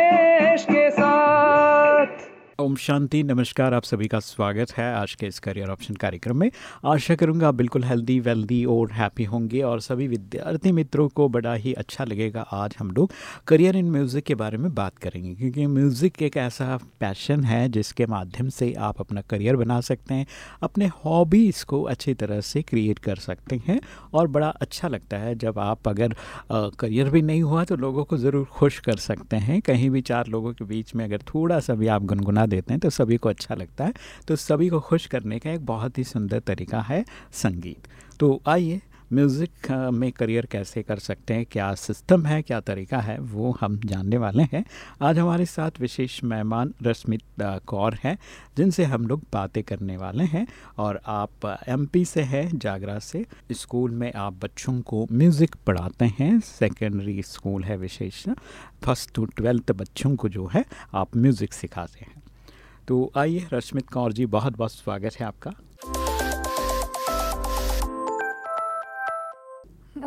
के साथ ओम शांति, नमस्कार, आप सभी का स्वागत है आज के इस करियर ऑप्शन कार्यक्रम में। आशा करूँगा आप बिल्कुल हेल्दी वेल्दी और हैप्पी होंगे और सभी विद्यार्थी मित्रों को बड़ा ही अच्छा लगेगा आज हम लोग करियर इन म्यूज़िक के बारे में बात करेंगे। क्योंकि म्यूज़िक एक ऐसा पैशन है जिसके माध्यम से आप अपना करियर बना सकते हैं, अपने हॉबीज़ को अच्छी तरह से क्रिएट कर सकते हैं और बड़ा अच्छा लगता है। जब आप अगर करियर भी नहीं हुआ तो लोगों को ज़रूर खुश कर सकते हैं। कहीं भी चार लोगों के बीच में अगर थोड़ा सा भी आप गुनगुना देते हैं तो सभी को अच्छा लगता है। तो सभी को खुश करने का एक बहुत ही सुंदर तरीका है संगीत। तो आइए, म्यूज़िक में करियर कैसे कर सकते हैं, क्या सिस्टम है, क्या तरीका है, वो हम जानने वाले हैं। आज हमारे साथ विशेष मेहमान रश्मित कौर हैं, जिनसे हम लोग बातें करने वाले हैं। और आप एमपी से हैं, जागरा से। स्कूल में आप बच्चों को म्यूज़िक पढ़ाते हैं, सेकेंडरी स्कूल है विशेष। फ़र्स्ट टू ट्वेल्थ बच्चों को जो है, आप म्यूज़िक सिखाते हैं। तो आइए रश्मित कौर जी बहुत बहुत स्वागत है आपका।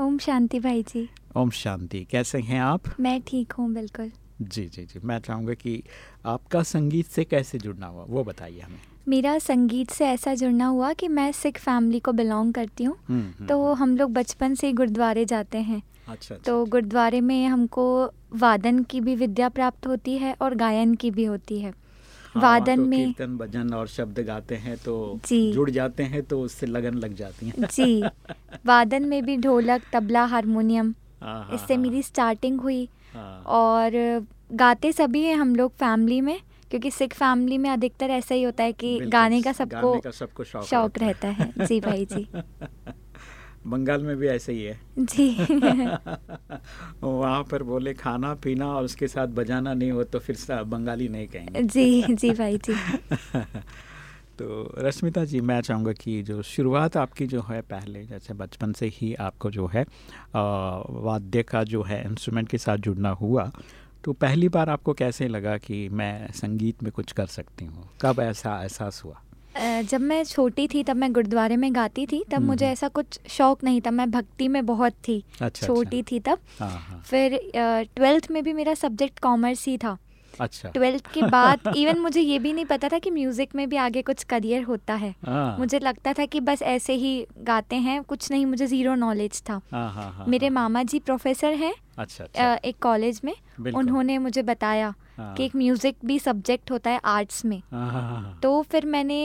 ओम शांति भाई जी। ओम शांति कैसे हैं आप? मैं ठीक हूँ बिल्कुल। जी जी जी मैं चाहूँगा कि आपका संगीत से कैसे जुड़ना हुआ वो बताइए हमें। मेरा संगीत से ऐसा जुड़ना हुआ कि मैं सिख फैमिली को बिलोंग करती हूँ। हम्म, हम्म, तो हम्म। हम लोग बचपन से ही गुरुद्वारे जाते हैं। अच्छा, अच्छा। तो गुरुद्वारे में हमको वादन की भी विद्या प्राप्त होती है और गायन की भी होती है। हाँ, वादन तो में। कीर्तन भजन और शब्द गाते हैं तो जी। जुड़ जाते हैं तो उससे लगन लग जाती है। जी। वादन में भी ढोलक तबला हारमोनियम हाँ, हाँ, इससे मेरी स्टार्टिंग हुई। और गाते सभी हैं हम लोग फैमिली में क्योंकि सिख फैमिली में अधिकतर ऐसा ही होता है कि गाने का सबको सबको शौक रहता है। जी भाई जी। बंगाल में भी ऐसे ही है। जी। वहाँ पर बोले खाना पीना और उसके साथ बजाना नहीं हो तो फिर बंगाली नहीं कहेंगे। जी जी भाई जी। तो रश्मिता जी मैं चाहूँगा कि जो शुरुआत आपकी जो है पहले जैसे बचपन से ही आपको जो है वाद्य का जो है इंस्ट्रूमेंट के साथ जुड़ना हुआ तो पहली बार आपको कैसे लगा कि मैं संगीत में कुछ कर सकती हूँ? कब ऐसा एहसास हुआ? जब मैं छोटी थी तब मैं गुरुद्वारे में गाती थी तब मुझे ऐसा कुछ शौक नहीं था। मैं भक्ति में बहुत थी अच्छा, छोटी अच्छा। थी तब। हाँ, हाँ। फिर ट्वेल्थ में भी मेरा सब्जेक्ट कॉमर्स ही था। अच्छा। ट्वेल्थ के बाद इवन मुझे ये भी नहीं पता था कि म्यूज़िक में भी आगे कुछ करियर होता है। हाँ। मुझे लगता था कि बस ऐसे ही गाते हैं कुछ नहीं मुझे ज़ीरो नॉलेज था। हाँ, मेरे मामा जी प्रोफेसर हैं अच्छा, अच्छा। एक कॉलेज में। उन्होंने मुझे बताया कि एक म्यूज़िक भी सब्जेक्ट होता है आर्ट्स में। तो फिर मैंने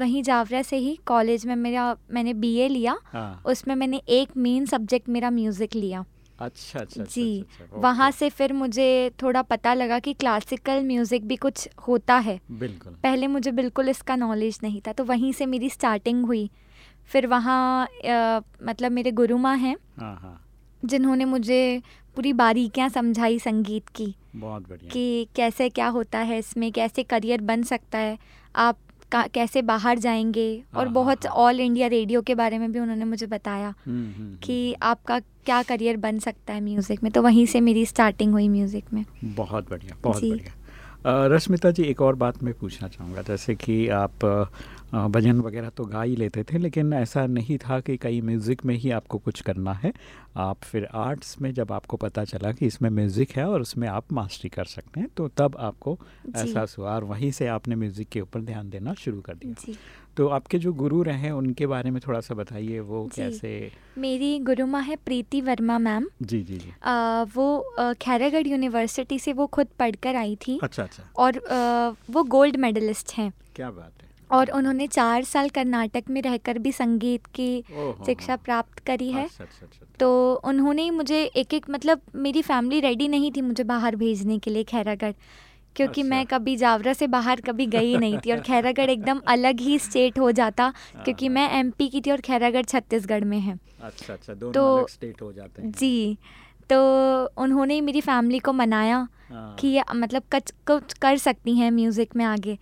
वहीं जावरा से ही कॉलेज में मेरा मैंने बीए लिया। उसमें मैंने एक मेन सब्जेक्ट मेरा म्यूज़िक लिया। अच्छा अच्छा, अच्छा जी। अच्छा, अच्छा, वहाँ से फिर मुझे थोड़ा पता लगा कि क्लासिकल म्यूज़िक भी कुछ होता है। बिल्कुल। पहले मुझे बिल्कुल इसका नॉलेज नहीं था तो वहीं से मेरी स्टार्टिंग हुई। फिर वहाँ मतलब मेरे गुरु माँ हैं। हाँ, हाँ। जिन्होंने मुझे पूरी बारीकियाँ समझाई संगीत की बहुत बढ़िया। कि कैसे क्या होता है इसमें कैसे करियर बन सकता है आप कैसे बाहर जाएँगे और हाँ, बहुत हाँ, ऑल इंडिया रेडियो के बारे में भी उन्होंने मुझे बताया हम्म, हम्म, कि आपका क्या करियर बन सकता है म्यूज़िक में। तो वहीं से मेरी स्टार्टिंग हुई म्यूज़िक में। बहुत बढ़िया बहुत बढ़िया। रश्मिता जी एक और बात मैं पूछना चाहूँगा। जैसे कि आप भजन वगैरह तो गा ही लेते थे लेकिन ऐसा नहीं था कि कई म्यूज़िक में ही आपको कुछ करना है। आप फिर आर्ट्स में जब आपको पता चला कि इसमें म्यूज़िक है और उसमें आप मास्टरी कर सकते हैं तो तब आपको एहसास हुआ और वहीं से आपने म्यूज़िक के ऊपर ध्यान देना शुरू कर दिया। तो आपके जो गुरु रहे उनके बारे में थोड़ा सा बताइए वो कैसे मेरी गुरु माँ है प्रीति वर्मा मैम। जी जी जी। आ, वो खैरागढ़ यूनिवर्सिटी से वो खुद पढ़कर आई थी। अच्छा अच्छा। और आ, वो गोल्ड मेडलिस्ट हैं। क्या बात है। और उन्होंने चार साल कर्नाटक में रहकर भी संगीत की शिक्षा प्राप्त करी है। अच्छा, अच्छा, अच्छा, तो उन्होंने मुझे एक एक मतलब मेरी फैमिली रेडी नहीं थी मुझे बाहर भेजने के लिए खैरागढ़। क्योंकि अच्छा। मैं कभी जावरा से बाहर कभी गई नहीं थी और खैरागढ़ एकदम अलग ही स्टेट हो जाता क्योंकि मैं एमपी की थी और खैरागढ़ छत्तीसगढ़ में है अच्छा अच्छा दोनों तो अलग स्टेट हो जाते हैं जी तो उन्होंने ही मेरी फैमिली को मनाया हाँ। कि ये मतलब कुछ कुछ कर सकती हैं म्यूज़िक में आगे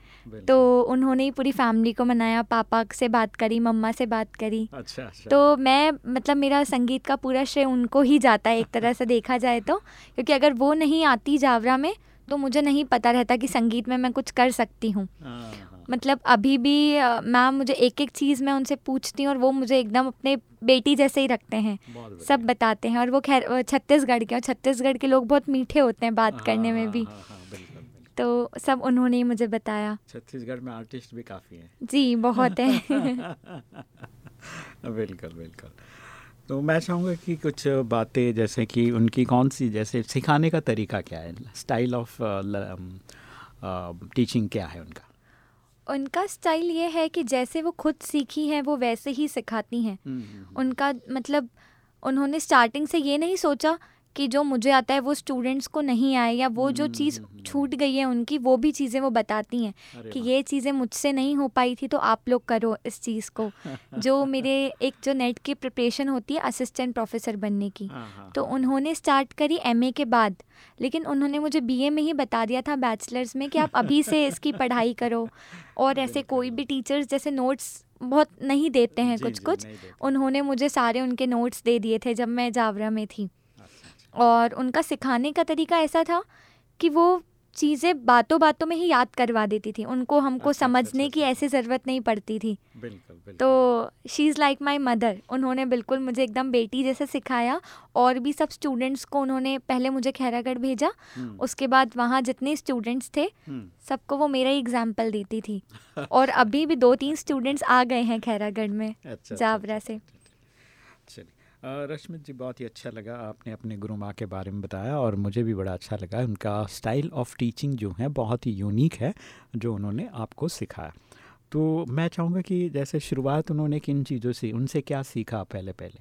तो उन्होंने ही पूरी फैमिली को मनाया पापा से बात करी मम्मा से बात करी अच्छा, अच्छा। तो मैं मतलब मेरा संगीत का पूरा श्रेय उनको ही जाता है एक तरह से देखा जाए तो क्योंकि अगर वो नहीं आती जावरा में तो मुझे नहीं पता रहता कि संगीत में मैं कुछ कर सकती हूँ। हाँ, हाँ। मतलब अभी भी मैम मुझे एक एक चीज़ मैं उनसे पूछती हूँ और वो मुझे एकदम अपने बेटी जैसे ही रखते हैं। सब बताते हैं और वो खैर छत्तीसगढ़ के और छत्तीसगढ़ के लोग बहुत मीठे होते हैं बात हाँ, करने में भी। तो सब उन्होंने ही मुझे बताया। छत्तीसगढ़ में आर्टिस्ट भी काफ़ी हैं। जी बहुत है। बिल्कुल बिल्कुल। तो मैं चाहूँगा कि कुछ बातें जैसे कि उनकी कौन सी जैसे सिखाने का तरीका क्या है? स्टाइल ऑफ़ टीचिंग क्या है उनका? उनका स्टाइल ये है कि जैसे वो खुद सीखी हैं वो वैसे ही सिखाती हैं। हम्म, हम्म, हम्म। उनका मतलब उन्होंने स्टार्टिंग से ये नहीं सोचा कि जो मुझे आता है वो स्टूडेंट्स को नहीं आए या वो जो चीज़ हम्म, हम्म, हम्म। छूट गई है उनकी वो भी चीज़ें वो बताती हैं कि ये चीज़ें मुझसे नहीं हो पाई थी तो आप लोग करो इस चीज़ को। जो मेरे एक जो नेट की प्रिपरेशन होती है असिस्टेंट प्रोफेसर बनने की हाँ, हाँ, तो हाँ। उन्होंने स्टार्ट करी एमए के बाद लेकिन उन्होंने मुझे बीए में ही बता दिया था बैचलर्स में कि आप अभी से इसकी पढ़ाई करो और ऐसे कोई भी टीचर्स जैसे नोट्स बहुत नहीं देते हैं कुछ कुछ उन्होंने मुझे सारे उनके नोट्स दे दिए थे जब मैं जावरा में थी। और उनका सिखाने का तरीका ऐसा था कि वो चीज़ें बातों बातों में ही याद करवा देती थी उनको हमको अच्छा, अच्छा समझने अच्छा, की अच्छा। ऐसी ज़रूरत नहीं पड़ती थी बिल्कुल, बिल्कुल। तो she is like my mother उन्होंने बिल्कुल मुझे एकदम बेटी जैसे सिखाया और भी सब स्टूडेंट्स को उन्होंने पहले मुझे खैरागढ़ भेजा हम्म। उसके बाद वहाँ जितने स्टूडेंट्स थे हम्म। सबको वो मेरा ही एग्ज़ाम्पल देती थी और अभी भी दो तीन स्टूडेंट्स आ गए हैं खैरागढ़ में अच्छा, जावरा से रश्मित जी, बहुत ही अच्छा लगा आपने अपने गुरु माँ के बारे में बताया और मुझे भी बड़ा अच्छा लगा। उनका स्टाइल ऑफ़ टीचिंग जो है, बहुत ही यूनिक है, जो उन्होंने आपको सिखाया। तो मैं चाहूँगा कि जैसे शुरुआत उन्होंने किन चीज़ों से, उनसे क्या सीखा पहले पहले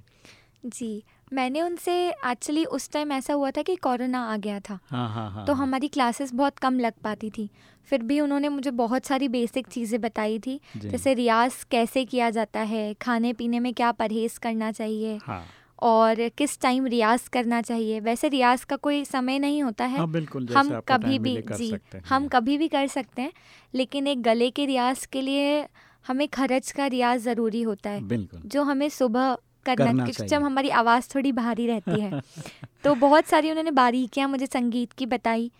जी मैंने उनसे एक्चुअली उस टाइम ऐसा हुआ था कि कोरोना आ गया था। हाँ, हाँ, हाँ, तो हाँ। हमारी क्लासेस बहुत कम लग पाती थी। फिर भी उन्होंने मुझे बहुत सारी बेसिक चीज़ें बताई थी। जैसे रियाज कैसे किया जाता है खाने पीने में क्या परहेज करना चाहिए हाँ। और किस टाइम रियाज करना चाहिए। वैसे रियाज का कोई समय नहीं होता है। हाँ, बिल्कुल हम कभी भी जी हम कभी भी कर सकते हैं लेकिन एक गले के रियाज के लिए हमें खर्च का रियाज ज़रूरी होता है। जो हमें सुबह करना, करना क्योंकि जब हमारी आवाज़ थोड़ी भारी रहती है तो बहुत सारी उन्होंने बारीकियाँ मुझे संगीत की बताई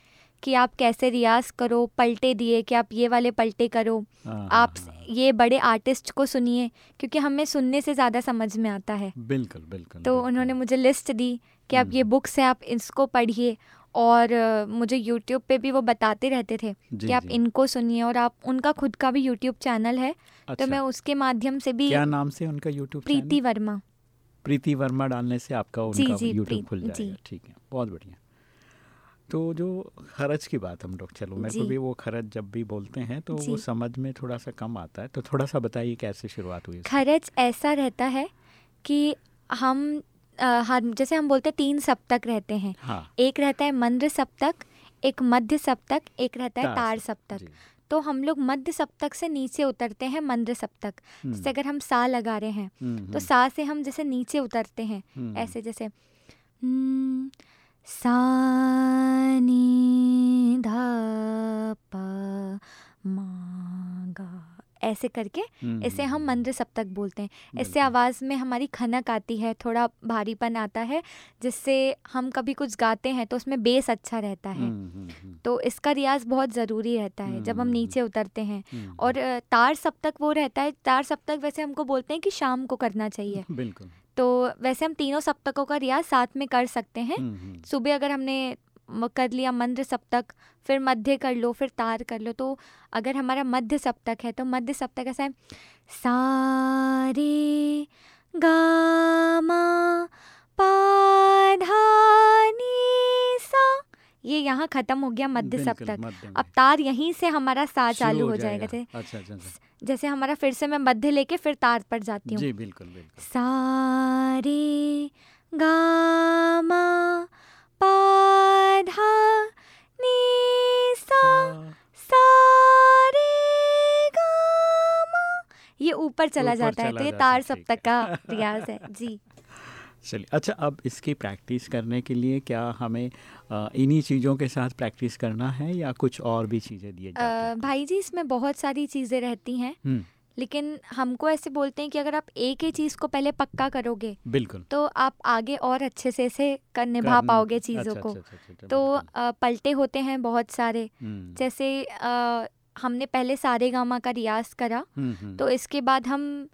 कि आप कैसे रियाज करो पलटे दिए कि आप ये वाले पलटे करो हाँ, आप। ये बड़े आर्टिस्ट को सुनिए क्योंकि हमें सुनने से ज़्यादा समझ में आता है बिल्कुल बिल्कुल तो बिल्कुल। उन्होंने मुझे लिस्ट दी कि आप ये बुक्स हम्म। है आप इसको पढ़िए और मुझे यूट्यूब पे भी वो बताते रहते थे कि आप इनको सुनिए और आप उनका खुद का भी यूट्यूब चैनल है तो अच्छा। तो मैं उसके माध्यम से भी क्या नाम से उनका यूट्यूब प्रीति वर्मा प्रीति वर्मा डालने से आपका उनका यूट्यूब खुल जाएगा। ठीक है बहुत बढ़िया। तो जो खर्च की बात हम लोग चलो मेरे को भी वो खर्च जब भी बोलते हैं तो वो समझ में थोड़ा सा कम आता है। तो थोड़ा सा बताइए कैसे शुरुआत हुई खर्च ऐसा रहता है कि हम आ, जैसे हम बोलते हैं तीन सप्तक रहते हैं। हाँ। एक रहता है मंद्र सप्तक एक मध्य सप्तक एक रहता है तार सप्तक तो हम लोग मध्य सप्तक से नीचे उतरते हैं मंद्र सप्तक हम्म। जैसे अगर हम सा लगा रहे हैं हम्म, तो हम्म। सा से हम जैसे नीचे उतरते हैं ऐसे जैसे सा धा ऐसे करके हम्म, इसे हम हम्म, मंद्र सप्तक बोलते हैं। इससे आवाज़ में हमारी खनक आती है थोड़ा भारीपन आता है जिससे हम कभी कुछ गाते हैं तो उसमें बेस अच्छा रहता है। हम्म, तो इसका रियाज बहुत ज़रूरी रहता है जब हम नीचे उतरते हैं। और तार सप्तक वो रहता है तार सप्तक वैसे हमको बोलते हैं कि शाम को करना चाहिए। बिल्कुल। तो वैसे हम तीनों सप्तकों का रियाज साथ में कर सकते हैं। हम्म, हम्म। सुबह अगर हमने कर लिया मंद्र सप्तक फिर मध्य कर लो फिर तार कर लो। तो अगर हमारा मध्य सप्तक है तो मध्य सप्तक ऐसा है सारे गामा पाधानी सा। ये यहाँ खत्म हो गया मध्य सप्तक। अब तार यहीं से हमारा सा चालू हो जाएगा, जाएगा। अच्छा, अच्छा, अच्छा। जैसे हमारा फिर से मैं मध्य लेके फिर तार पर जाती हूँ। बिल्कुल बिल्कुल। सारे गामा नी सा। ये ऊपर चला जाता है तो ये तार सप्तक का रियाज है जी। चलिए अच्छा अब इसकी प्रैक्टिस करने के लिए क्या हमें इन्हीं चीज़ों के साथ प्रैक्टिस करना है या कुछ और भी चीज़ें दिए भाई जी इसमें बहुत सारी चीज़ें रहती हैं। हम्म। लेकिन हमको ऐसे बोलते हैं कि अगर आप एक ही चीज़ को पहले पक्का करोगे बिल्कुल। तो आप आगे और अच्छे से से कर निभा पाओगे चीज़ों अच्छा, को। अच्छा, अच्छा, तो आ, पलटे होते हैं बहुत सारे। हम्म। जैसे आ, हमने पहले सारे गामा का रियाज करा हम्म, तो इसके बाद हम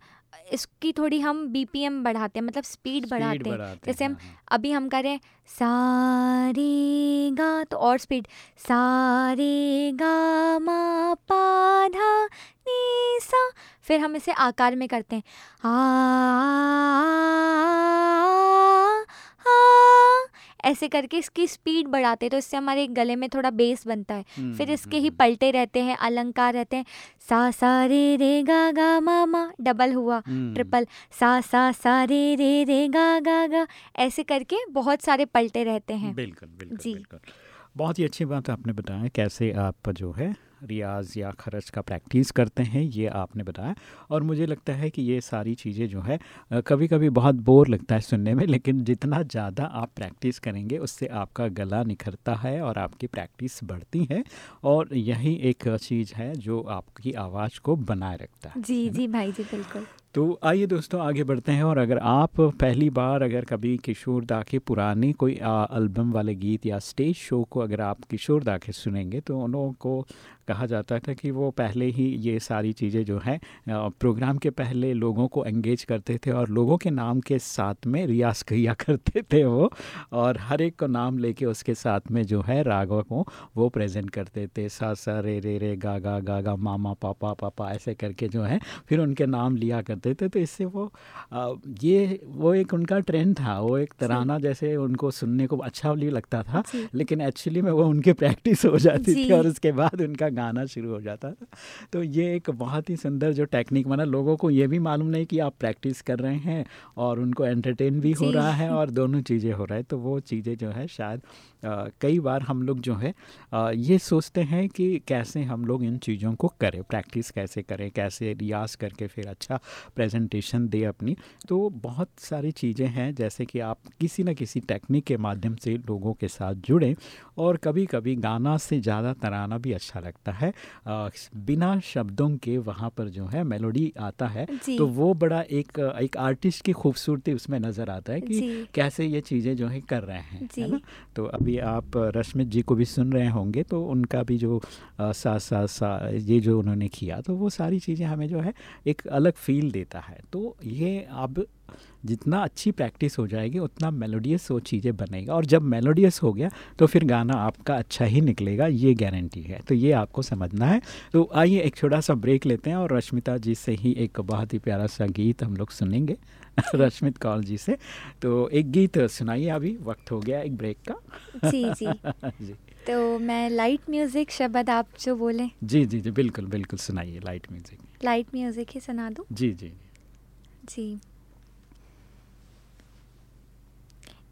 इसकी थोड़ी हम बीपीएम बढ़ाते हैं मतलब स्पीड बढ़ाते हैं। जैसे हम हाँ, हाँ। अभी हम करें सारे गा तो और स्पीड सारे गा मा पा धा नी सा। फिर हम इसे आकार में करते हैं। आ, आ, आ ऐसे करके इसकी स्पीड बढ़ाते तो इससे हमारे गले में थोड़ा बेस बनता है। हम्म, फिर इसके ही हम्म, हम्म। पलटे रहते हैं अलंकार रहते हैं। सा सा रे रे गा गा मा मा डबल हुआ ट्रिपल सा सा सा रे रे रे गा गा गा ऐसे करके बहुत सारे पलटे रहते हैं। बिल्कुल बिल्कुल जी। बिल्कुल। बहुत ही अच्छी बात आपने बताया कैसे आप जो है रियाज़ या खर्च का प्रैक्टिस करते हैं ये आपने बताया। और मुझे लगता है कि ये सारी चीज़ें जो है कभी कभी बहुत बोर लगता है सुनने में लेकिन जितना ज़्यादा आप प्रैक्टिस करेंगे उससे आपका गला निखरता है और आपकी प्रैक्टिस बढ़ती है। और यही एक चीज़ है जो आपकी आवाज़ को बनाए रखता है जी जी भाई जी बिल्कुल। तो आइए दोस्तों, आगे बढ़ते हैं और अगर आप पहली बार अगर कभी किशोर दा के पुराने कोई एल्बम वाले गीत या स्टेज शो को अगर आप किशोर दा के सुनेंगे तो उन लोगों को कहा जाता था कि वो पहले ही ये सारी चीज़ें जो हैं प्रोग्राम के पहले लोगों को एंगेज करते थे और लोगों के नाम के साथ में रियाज किया करते थे वो और हर एक को नाम लेके उसके साथ में जो है रागों को वो प्रेजेंट करते थे। सा सा, रे रे रे, गा गा गा गा, मामा, पापा पापा ऐसे करके जो है, फिर उनके नाम लिया थे तो इससे वो आ, ये वो एक उनका ट्रेंड था वो एक तराना जैसे उनको सुनने को अच्छा भी लगता था लेकिन एक्चुअली में वो उनकी प्रैक्टिस हो जाती थी और उसके बाद उनका गाना शुरू हो जाता था। तो ये एक बहुत ही सुंदर जो टेक्निक मतलब लोगों को ये भी मालूम नहीं कि आप प्रैक्टिस कर रहे हैं और उनको एंटरटेन भी हो रहा है और दोनों चीज़ें हो रहा है। तो वो चीज़ें जो है शायद आ, कई बार हम लोग जो है आ, ये सोचते हैं कि कैसे हम लोग इन चीज़ों को करें प्रैक्टिस कैसे करें कैसे रियाज करके फिर अच्छा प्रेजेंटेशन दे अपनी। तो बहुत सारी चीज़ें हैं जैसे कि आप किसी न किसी टेक्निक के माध्यम से लोगों के साथ जुड़ें और कभी कभी गाना से ज़्यादा तराना भी अच्छा लगता है। आ, बिना शब्दों के वहाँ पर जो है मेलोडी आता है। तो वो बड़ा एक एक आर्टिस्ट की खूबसूरती उसमें नज़र आता है कि कैसे ये चीज़ें जो है कर रहे हैं है ना? तो अभी आप रश्मित जी को भी सुन रहे होंगे तो उनका भी जो सा सा सा ये जो उन्होंने किया तो वो सारी चीज़ें हमें जो है एक अलग फील देता है। तो ये अब जितना अच्छी प्रैक्टिस हो जाएगी उतना मेलोडियस वो चीज़ें बनेगा और जब मेलोडियस हो गया तो फिर गाना आपका अच्छा ही निकलेगा ये गारंटी है। तो ये आपको समझना है। तो आइए एक छोटा सा ब्रेक लेते हैं और रश्मिता जी से ही एक बहुत ही प्यारा सा गीत हम लोग सुनेंगे। रश्मित कौल जी से। तो एक गीत सुनाइए अभी वक्त हो गया एक ब्रेक का। जी जी। जी। तो मैं लाइट म्यूज़िक शब्द आप जो बोले। जी जी जी बिल्कुल बिल्कुल सुनाइए लाइट म्यूज़िक लाइट म्यूज़िक ही सुना दूँ? जी जी। जी।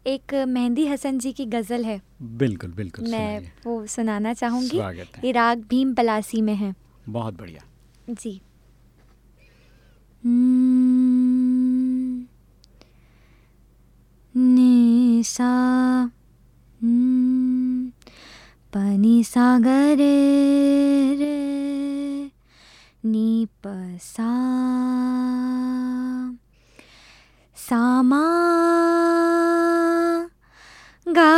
एक मेहंदी हसन जी की गज़ल है। बिल्कुल बिल्कुल मैं वो सुनाना चाहूँगी। ये राग भीम पलासी में है। बहुत बढ़िया। जी। निसा पनी सागर रे निपसा सामा गा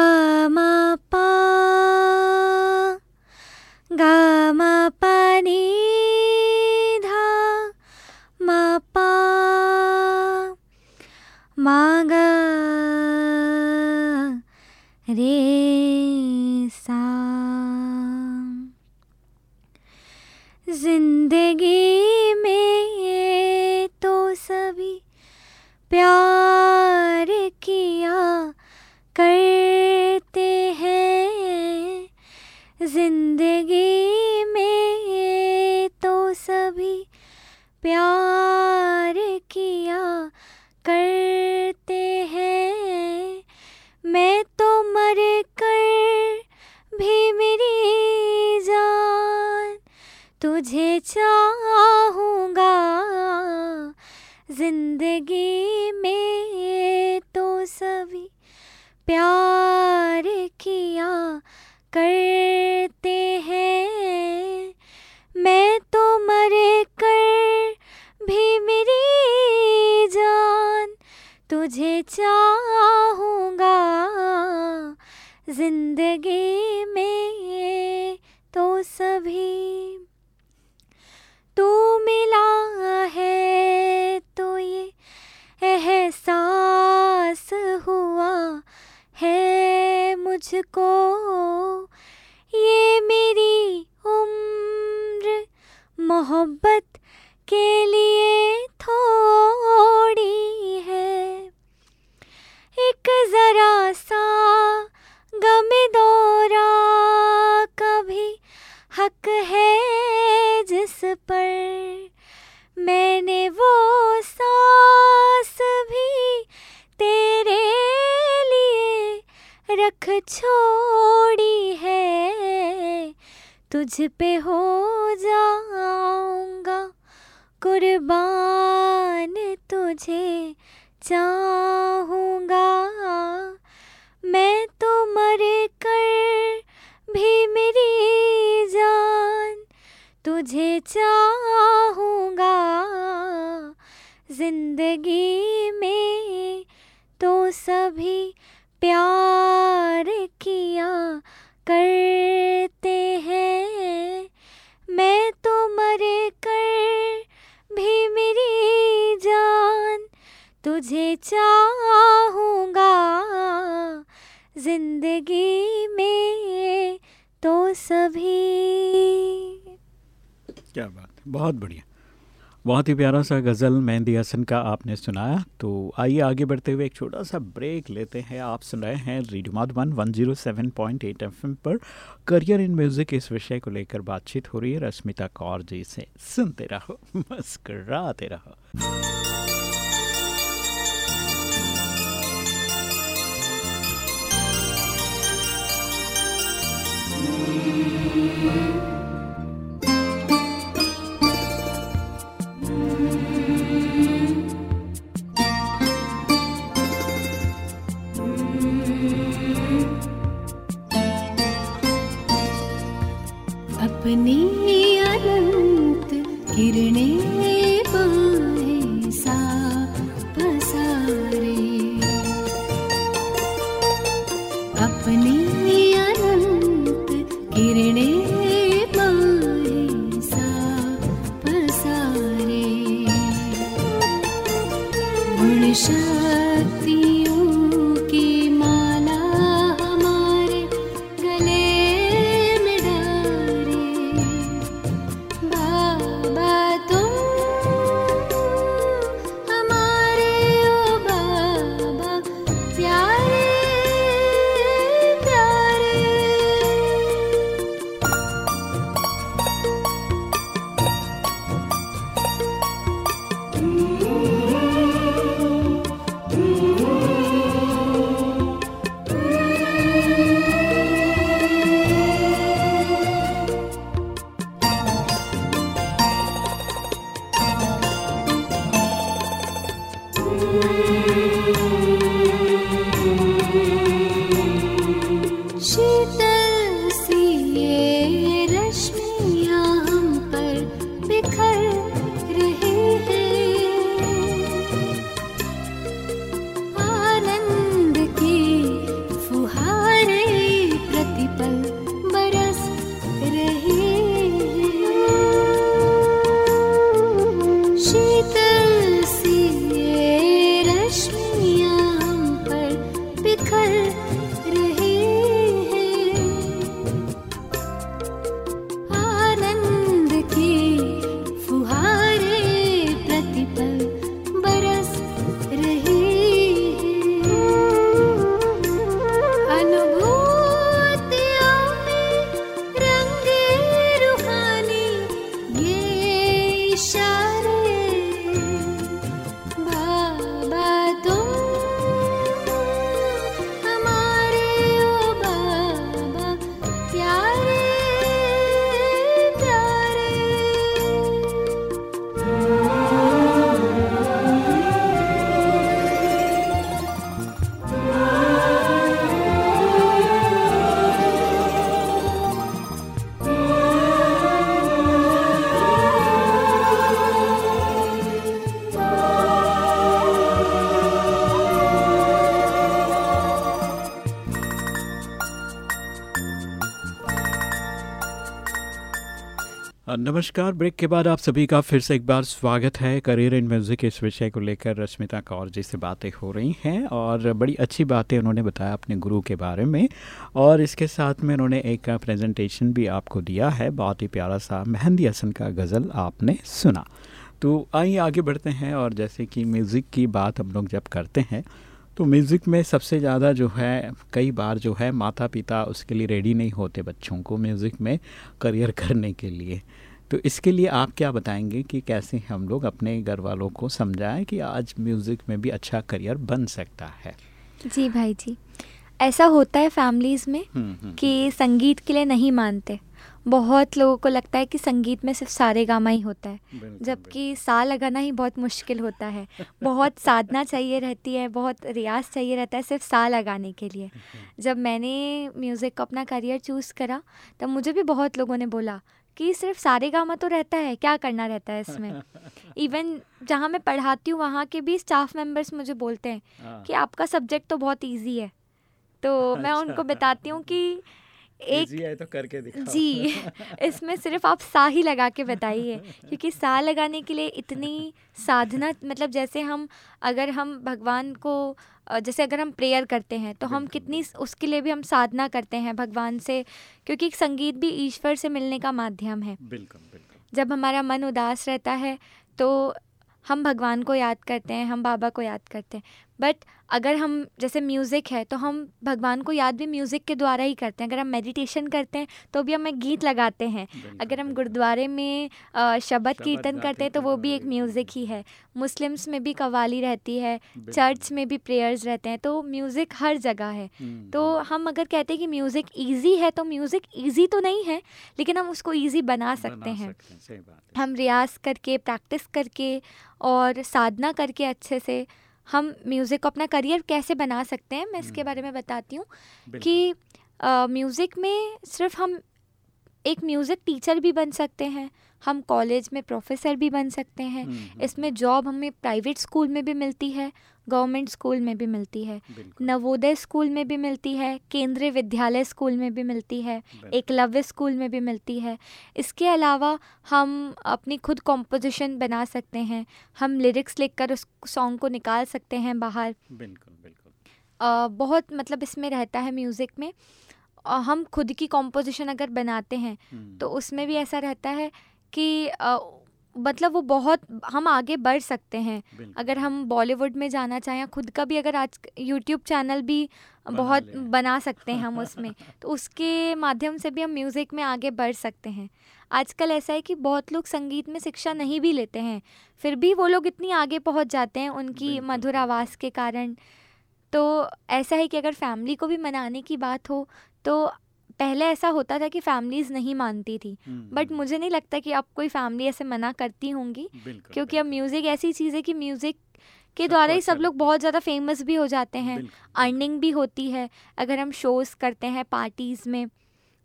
तुझे चाहूँगा। ज़िंदगी में तो सभी प्यार किया करते हैं। मैं तो मरे कर भी मेरी जान तुझे चाहूँगा क्या बात बहुत बढ़िया। बहुत ही प्यारा सा गज़ल मेहंदी हसन का आपने सुनाया। तो आइए आगे बढ़ते हुए एक छोटा सा ब्रेक लेते हैं। आप सुन रहे हैं रेडियो एट एफ़ एम पर। करियर इन म्यूज़िक इस विषय को लेकर बातचीत हो रही है रश्मिता कौर जी से। सुनते रहो, मस्कराते रहो। thank you अपनी अनंत किरणें सा पसारे अपनी अनंत किरणें बाहें सा पसारे गुण शक्ति नमस्कार, ब्रेक के बाद आप सभी का फिर से एक बार स्वागत है करियर इन म्यूज़िक इस विषय को लेकर रश्मिता कौर जी से बातें हो रही हैं और बड़ी अच्छी बातें उन्होंने बताया अपने गुरु के बारे में और इसके साथ में उन्होंने एक प्रेजेंटेशन भी आपको दिया है, बहुत ही प्यारा सा मेहंदी हसन का गज़ल आपने सुना। तो आइए आगे बढ़ते हैं और जैसे कि म्यूज़िक की बात हम लोग जब करते हैं तो म्यूज़िक में सबसे ज़्यादा जो है, कई बार जो है माता पिता उसके लिए रेडी नहीं होते बच्चों को म्यूज़िक में करियर करने के लिए। तो इसके लिए आप क्या बताएँगे कि कैसे हम लोग अपने घर वालों को समझाएँ कि आज म्यूज़िक में भी अच्छा करियर बन सकता है? जी भाई जी। ऐसा होता है फैमिलीज़ में हम्म, हम्म, कि हम्म। संगीत के लिए नहीं मानते। बहुत लोगों को लगता है कि संगीत में सिर्फ़ सारे गामा ही होता है। जबकि सा लगाना ही बहुत मुश्किल होता है। बहुत साधना चाहिए रहती है बहुत रियाज चाहिए रहता है सिर्फ़ सा लगाने के लिए। जब मैंने म्यूज़िक को अपना करियर चूज़ करा तब मुझे भी बहुत लोगों ने बोला कि सिर्फ़ सारे गामा तो रहता है क्या करना रहता है इसमें? इवन जहाँ मैं पढ़ाती हूँ वहाँ के भी स्टाफ मेंबर्स मुझे बोलते हैं हाँ। कि आपका सब्जेक्ट तो बहुत ईजी है। तो मैं उनको बताती हूँ कि एक है तो करके दिखाओ। जी इसमें सिर्फ़ आप सा ही लगा के बताइए क्योंकि सा लगाने के लिए इतनी साधना मतलब जैसे हम अगर हम भगवान को जैसे अगर हम प्रेयर करते हैं तो हम कितनी उसके लिए भी हम साधना करते हैं भगवान से क्योंकि संगीत भी ईश्वर से मिलने का माध्यम है। बिल्कुल बिल्कुल। जब हमारा मन उदास रहता है तो हम भगवान को याद करते हैं हम बाबा को याद करते हैं। बट अगर हम जैसे म्यूज़िक है तो हम भगवान को याद भी म्यूज़िक के द्वारा ही करते हैं। अगर हम मेडिटेशन करते हैं तो भी हमें गीत लगाते हैं। अगर हम गुरुद्वारे में शब्द कीर्तन करते हैं तो वो भी एक म्यूज़िक ही है। मुस्लिम्स में भी कवाली रहती है चर्च में भी प्रेयर्स रहते हैं तो म्यूज़िक हर जगह है। हम्म, तो हम्म। हम अगर कहते हैं कि म्यूज़िक ईजी है तो म्यूज़िक ईजी तो नहीं है लेकिन हम उसको ईजी बना सकते हैं। हम रियाज करके प्रैक्टिस करके और साधना करके अच्छे से हम म्यूज़िक को अपना करियर कैसे बना सकते हैं मैं इसके बारे में बताती हूँ कि म्यूज़िक में सिर्फ़ हम एक म्यूज़िक टीचर भी बन सकते हैं हम कॉलेज में प्रोफेसर भी बन सकते हैं हम्म, हम्म, इसमें जॉब हम्म। हमें प्राइवेट स्कूल में भी मिलती है गवर्नमेंट स्कूल में भी मिलती है। नवोदय स्कूल में भी मिलती है केंद्रीय विद्यालय स्कूल में भी मिलती है एकलव्य स्कूल में भी मिलती है। इसके अलावा हम अपनी खुद कॉम्पोजिशन बना सकते हैं हम लिरिक्स लिखकर उस सॉन्ग को निकाल सकते हैं बाहर। बिल्कुल बिल्कुल। बहुत मतलब इसमें रहता है म्यूज़िक में। हम खुद की कॉम्पोजिशन अगर बनाते हैं तो उसमें भी ऐसा रहता है कि मतलब वो बहुत हम आगे बढ़ सकते हैं। अगर हम बॉलीवुड में जाना चाहें खुद का भी अगर आज यूट्यूब चैनल भी बहुत बना सकते हैं हम उसमें तो उसके माध्यम से भी हम म्यूज़िक में आगे बढ़ सकते हैं। आजकल ऐसा है कि बहुत लोग संगीत में शिक्षा नहीं भी लेते हैं फिर भी वो लोग इतनी आगे पहुँच जाते हैं उनकी मधुर आवाज़ के कारण। तो ऐसा है कि अगर फैमिली को भी मनाने की बात हो तो पहले ऐसा होता था कि फैमिलीज़ नहीं मानती थी। But hmm. मुझे नहीं लगता कि अब कोई फैमिली ऐसे मना करती होंगी क्योंकि अब म्यूज़िक ऐसी चीज़ है कि म्यूज़िक के द्वारा ही सब लोग बहुत ज़्यादा फ़ेमस भी हो जाते हैं। अर्निंग भी होती है। अगर हम शोज़ करते हैं पार्टीज़ में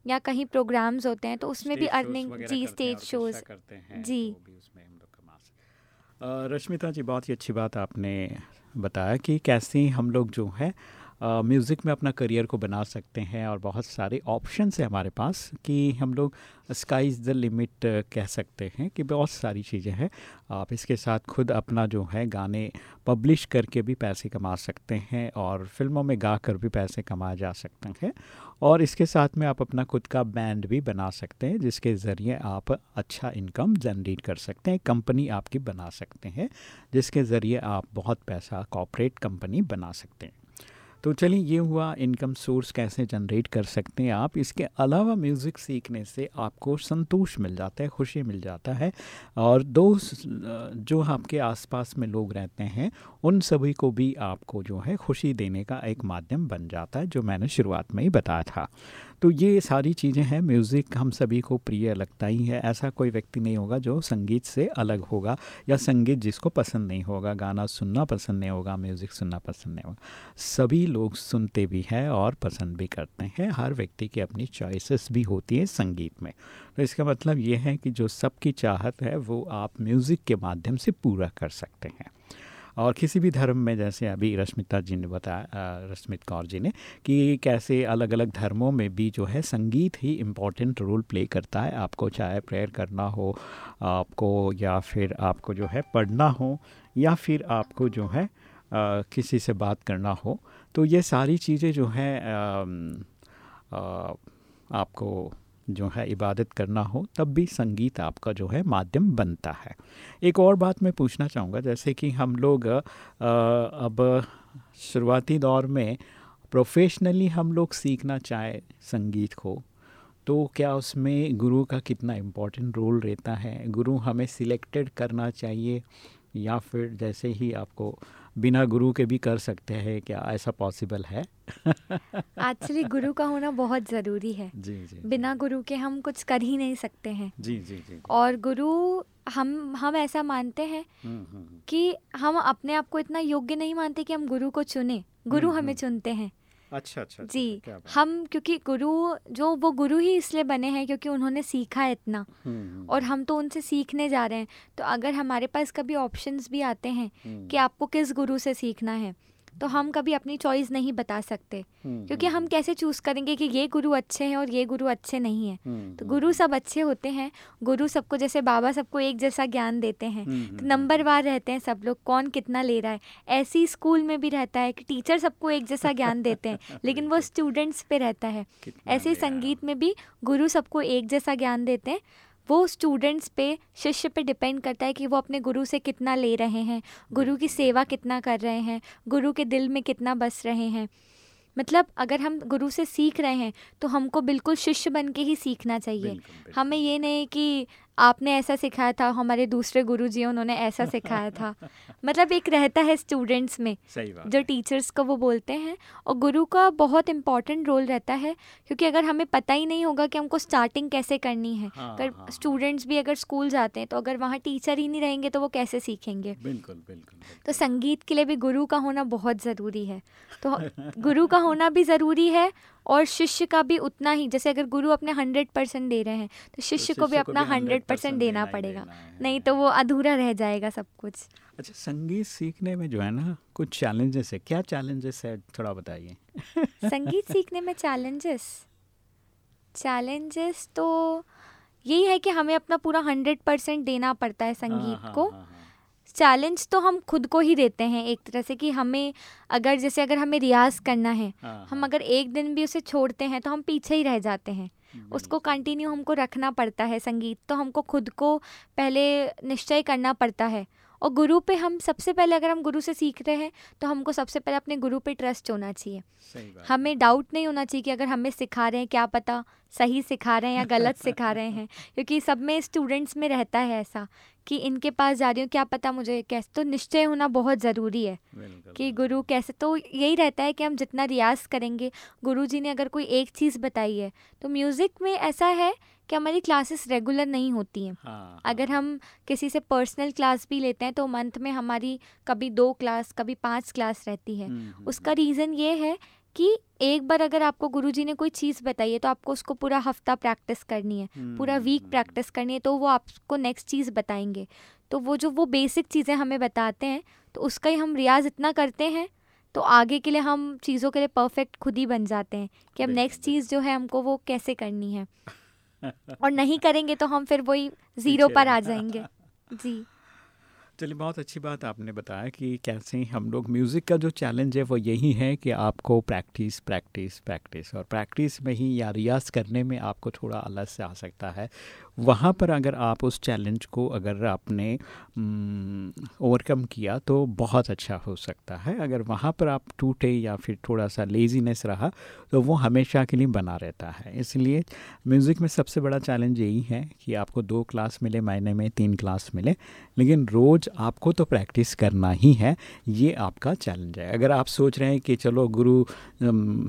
या कहीं प्रोग्राम्स होते हैं तो उसमें भी अर्निंग जी स्टेज शोज़ जी। रश्मिता जी बहुत ही अच्छी बात आपने बताया कि कैसे हम लोग जो है म्यूज़िक में अपना करियर को बना सकते हैं और बहुत सारे ऑप्शन हैं हमारे पास कि हम लोग स्काई इज़ द लिमिट कह सकते हैं कि बहुत सारी चीज़ें हैं। आप इसके साथ खुद अपना जो है गाने पब्लिश करके भी पैसे कमा सकते हैं और फ़िल्मों में गा कर भी पैसे कमाए जा सकते हैं और इसके साथ में आप अपना खुद का बैंड भी बना सकते हैं, जिसके ज़रिए आप अच्छा इनकम जनरेट कर सकते हैं, कंपनी आपकी बना सकते हैं, जिसके ज़रिए आप बहुत पैसा कॉपरेट कंपनी बना सकते हैं। तो चलिए, ये हुआ इनकम सोर्स कैसे जनरेट कर सकते हैं आप। इसके अलावा म्यूज़िक सीखने से आपको संतोष मिल जाता है, खुशी मिल जाता है। और दोस्त, जो आपके आसपास में लोग रहते हैं, उन सभी को भी आपको जो है खुशी देने का एक माध्यम बन जाता है, जो मैंने शुरुआत में ही बताया था। तो ये सारी चीज़ें हैं, म्यूज़िक हम सभी को प्रिय लगता ही है। ऐसा कोई व्यक्ति नहीं होगा जो संगीत से अलग होगा या संगीत जिसको पसंद नहीं होगा, गाना सुनना पसंद नहीं होगा, म्यूज़िक सुनना पसंद नहीं होगा। सभी लोग सुनते भी हैं और पसंद भी करते हैं। हर व्यक्ति की अपनी चॉइसेस भी होती है संगीत में। तो इसका मतलब ये है कि जो सबकी चाहत है, वो आप म्यूज़िक के माध्यम से पूरा कर सकते हैं। और किसी भी धर्म में जैसे अभी रश्मिता जी ने बताया रश्मित कौर जी ने कि कैसे अलग अलग धर्मों में भी जो है संगीत ही इम्पोर्टेंट रोल प्ले करता है। आपको चाहे प्रेयर करना हो आपको या फिर आपको जो है पढ़ना हो या फिर आपको जो है आ, किसी से बात करना हो तो ये सारी चीज़ें जो हैं आपको जो है इबादत करना हो, तब भी संगीत आपका जो है माध्यम बनता है। एक और बात मैं पूछना चाहूँगा, जैसे कि हम लोग अब शुरुआती दौर में प्रोफेशनली हम लोग सीखना चाहे संगीत को तो क्या उसमें गुरु का कितना इम्पोर्टेंट रोल रहता है? गुरु हमें सिलेक्टेड करना चाहिए या फिर जैसे ही आपको बिना गुरु के भी कर सकते हैं क्या ऐसा पॉसिबल है? एक्चुअली गुरु का होना बहुत ज़रूरी है। जी जी बिना गुरु के हम कुछ कर ही नहीं सकते हैं। जी जी जी, जी। और गुरु हम हम ऐसा मानते हैं हम्म, हम्म, हम्म। कि हम अपने आप को इतना योग्य नहीं मानते कि हम गुरु को चुने। गुरु हमें चुनते हैं। अच्छा अच्छा, अच्छा जी हम क्योंकि गुरु जो वो गुरु ही इसलिए बने हैं क्योंकि उन्होंने सीखा है इतना। हम्म, हम्म, और हम तो उनसे सीखने जा रहे हैं। तो अगर हमारे पास कभी ऑप्शंस भी आते हैं हम्म। कि आपको किस गुरु से सीखना है तो हम कभी अपनी चॉइस नहीं बता सकते। हम्म, क्योंकि हम हम्म। कैसे चूज़ करेंगे कि ये गुरु अच्छे हैं और ये गुरु अच्छे नहीं हैं? हम्म, तो गुरु सब अच्छे होते हैं गुरु सबको जैसे बाबा सबको एक जैसा ज्ञान देते हैं। तो नंबरवार रहते हैं सब लोग कौन कितना ले रहा है? ऐसी स्कूल में भी रहता है कि टीचर सबको एक जैसा ज्ञान देते हैं लेकिन वो स्टूडेंट्स पे रहता है। ऐसे संगीत में भी गुरु सबको एक जैसा ज्ञान देते हैं। वो स्टूडेंट्स पे शिष्य पे डिपेंड करता है कि वो अपने गुरु से कितना ले रहे हैं गुरु की सेवा कितना कर रहे हैं गुरु के दिल में कितना बस रहे हैं मतलब अगर हम गुरु से सीख रहे हैं तो हमको बिल्कुल शिष्य बन के ही सीखना चाहिए बिल्कुल, बिल्कुल। हमें ये नहीं कि आपने ऐसा सिखाया था हमारे दूसरे गुरु जी उन्होंने ऐसा सिखाया था। मतलब एक रहता है स्टूडेंट्स में सही बात जो टीचर्स को वो बोलते हैं और गुरु का बहुत इंपॉर्टेंट रोल रहता है क्योंकि अगर हमें पता ही नहीं होगा कि हमको स्टार्टिंग कैसे करनी है। हाँ, अगर हाँ, स्टूडेंट्स भी अगर स्कूल जाते हैं तो अगर वहाँ टीचर ही नहीं रहेंगे तो वो कैसे सीखेंगे? बिल्कुल बिल्कुल। तो संगीत के लिए भी गुरु का होना बहुत ज़रूरी है। तो गुरु का होना भी ज़रूरी है और शिष्य का भी उतना ही जैसे अगर गुरु अपने हंड्रेड परसेंट दे रहे हैं तो शिष्य तो को भी अपना हंड्रेड परसेंट देना पड़ेगा। नहीं तो वो अधूरा रह जाएगा सब कुछ। अच्छा संगीत सीखने में जो है ना कुछ चैलेंजेस है। क्या चैलेंजेस है थोड़ा बताइए। संगीत सीखने में चैलेंजेस चैलेंजेस तो यही है कि हमें अपना पूरा हंड्रेड परसेंट देना पड़ता है संगीत हाँ, को। हाँ, हाँ, चैलेंज तो हम खुद को ही देते हैं एक तरह से कि हमें अगर जैसे अगर हमें रियाज करना है हाँ, हम हाँ। अगर एक दिन भी उसे छोड़ते हैं तो हम पीछे ही रह जाते हैं। उसको कंटिन्यू हमको रखना पड़ता है संगीत तो हमको खुद को पहले निश्चय करना पड़ता है। और गुरु पे हम सबसे पहले अगर हम गुरु से सीख रहे हैं तो हमको सबसे पहले अपने गुरु पे ट्रस्ट होना चाहिए। हमें डाउट नहीं होना चाहिए कि अगर हमें सिखा रहे हैं क्या पता सही सिखा रहे हैं या गलत सिखा रहे हैं क्योंकि सब में स्टूडेंट्स में रहता है ऐसा कि इनके पास जा रही हूँ क्या पता मुझे कैसे तो निश्चय होना बहुत ज़रूरी है कि गुरु कैसे तो यही रहता है कि हम जितना रियाज करेंगे गुरु जी ने अगर कोई एक चीज़ बताई है तो म्यूज़िक में ऐसा है कि हमारी क्लासेस रेगुलर नहीं होती हैं हाँ, अगर हाँ। हम किसी से पर्सनल क्लास भी लेते हैं तो मंथ में हमारी कभी दो क्लास कभी पाँच क्लास रहती है हम्म, हम्म, उसका रीज़न हम्म। ये है कि एक बार अगर आपको गुरुजी ने कोई चीज़ बताई है तो आपको उसको पूरा हफ़्ता प्रैक्टिस करनी है hmm. पूरा वीक प्रैक्टिस करनी है तो वो आपको नेक्स्ट चीज़ बताएँगे। तो वो जो वो बेसिक चीज़ें हमें बताते हैं तो उसका ही हम रियाज इतना करते हैं तो आगे के लिए हम चीज़ों के लिए परफेक्ट खुद ही बन जाते हैं कि अब नेक्स्ट चीज़ जो है हमको वो कैसे करनी है। और नहीं करेंगे तो हम फिर वही ज़ीरो पर आ जाएँगे। जी। चलिए, बहुत अच्छी बात आपने बताया कि कैसे हम लोग म्यूज़िक का जो चैलेंज है, वो यही है कि आपको प्रैक्टिस प्रैक्टिस प्रैक्टिस और प्रैक्टिस में ही या रियाज करने में आपको थोड़ा अलग से आ सकता है। वहाँ पर अगर आप उस चैलेंज को अगर आपने ओवरकम किया तो बहुत अच्छा हो सकता है। अगर वहाँ पर आप टूटे या फिर थोड़ा सा लेजीनेस रहा तो वो हमेशा के लिए बना रहता है। इसलिए म्यूज़िक में सबसे बड़ा चैलेंज यही है कि आपको दो क्लास मिले, महीने में तीन क्लास मिले, लेकिन रोज़ आपको तो प्रैक्टिस करना ही है, ये आपका चैलेंज है। अगर आप सोच रहे हैं कि चलो गुरु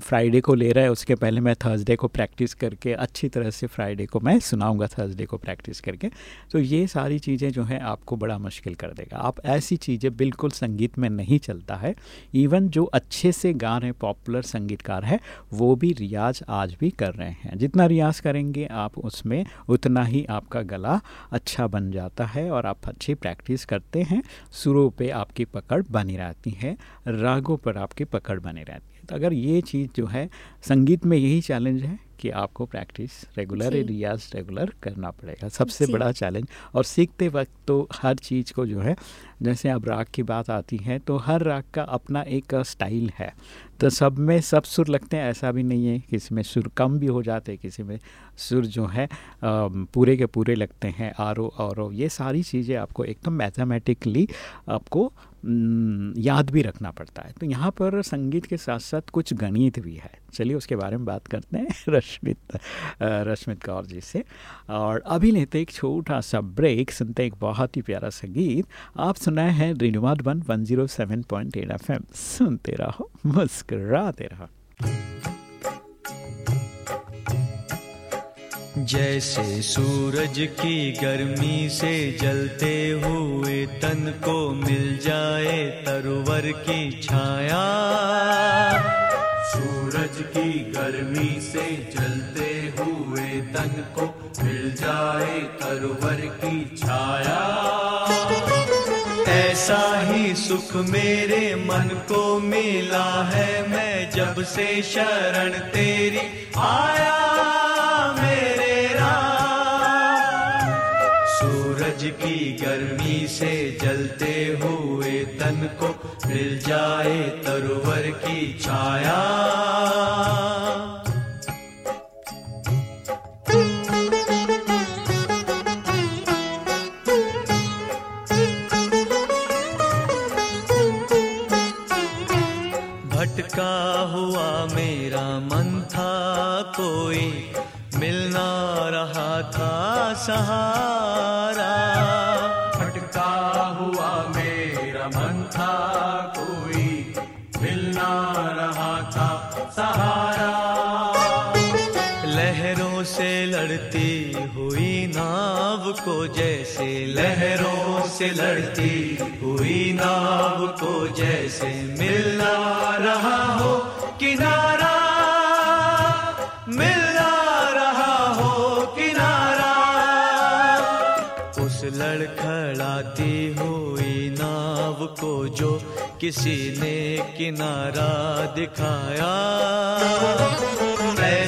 फ्राइडे को ले रहा है, उसके पहले मैं थर्सडे को प्रैक्टिस करके अच्छी तरह से फ्राइडे को मैं सुनाऊँगा थर्सडे थर्सडे को प्रैक्टिस करके। तो ये सारी चीज़ें जो हैं आपको बड़ा मुश्किल कर देगा। आप ऐसी चीज़ें बिल्कुल संगीत में नहीं चलता है। इवन जो अच्छे से गा रहे पॉपुलर संगीतकार है, वो भी रियाज आज भी कर रहे हैं। जितना रियाज करेंगे आप उसमें, उतना ही आपका गला अच्छा बन जाता है और आप अच्छी प्रैक्टिस करते हैं। सुरों पे आपकी पकड़ बनी रहती है। रागों पर आपकी पकड़ बनी रहती है। तो अगर ये चीज़ जो है, संगीत में यही चैलेंज है? कि आपको प्रैक्टिस रेगुलर रियाज रेगुलर करना पड़ेगा। सबसे बड़ा चैलेंज और सीखते वक्त तो हर चीज़ को जो है जैसे अब राग की बात आती है तो हर राग का अपना एक स्टाइल है। तो सब में सब सुर लगते हैं ऐसा भी नहीं है किसी में सुर कम भी हो जाते हैं किसी में सुर जो है पूरे के पूरे लगते हैं आर ओ और ये सारी चीज़ें आपको एकदम तो मैथमेटिकली आपको याद भी रखना पड़ता है। तो यहाँ पर संगीत के साथ साथ कुछ गणित भी है। चलिए उसके बारे में बात करते हैं रश्मित रश्मित कौर जी से। और अभी लेते एक छोटा सा ब्रेक, सुनते एक बहुत ही प्यारा संगीत। आप सुनाए हैं radio one one zero seven point eight F M. सुनते रहो, मुस्कराते रहो। जैसे सूरज की गर्मी से जलते हुए तन को मिल जाए तरवर की छाया। सूरज की गर्मी से जलते हुए तन को मिल जाए तरवर की छाया। ऐसा ही सुख मेरे मन को मिला है मैं जब से शरण तेरी आया। की गर्मी से जलते हुए तन को मिल जाए तरुवर की छाया। भटका हुआ मेरा मन था, कोई मिलना रहा था सहारा से लड़ती हुई नाव को जैसे मिलना रहा हो, किनारा, मिलना रहा हो, किनारा। उस लड़खड़ाती हुई नाव को जो किसी ने किनारा दिखाया।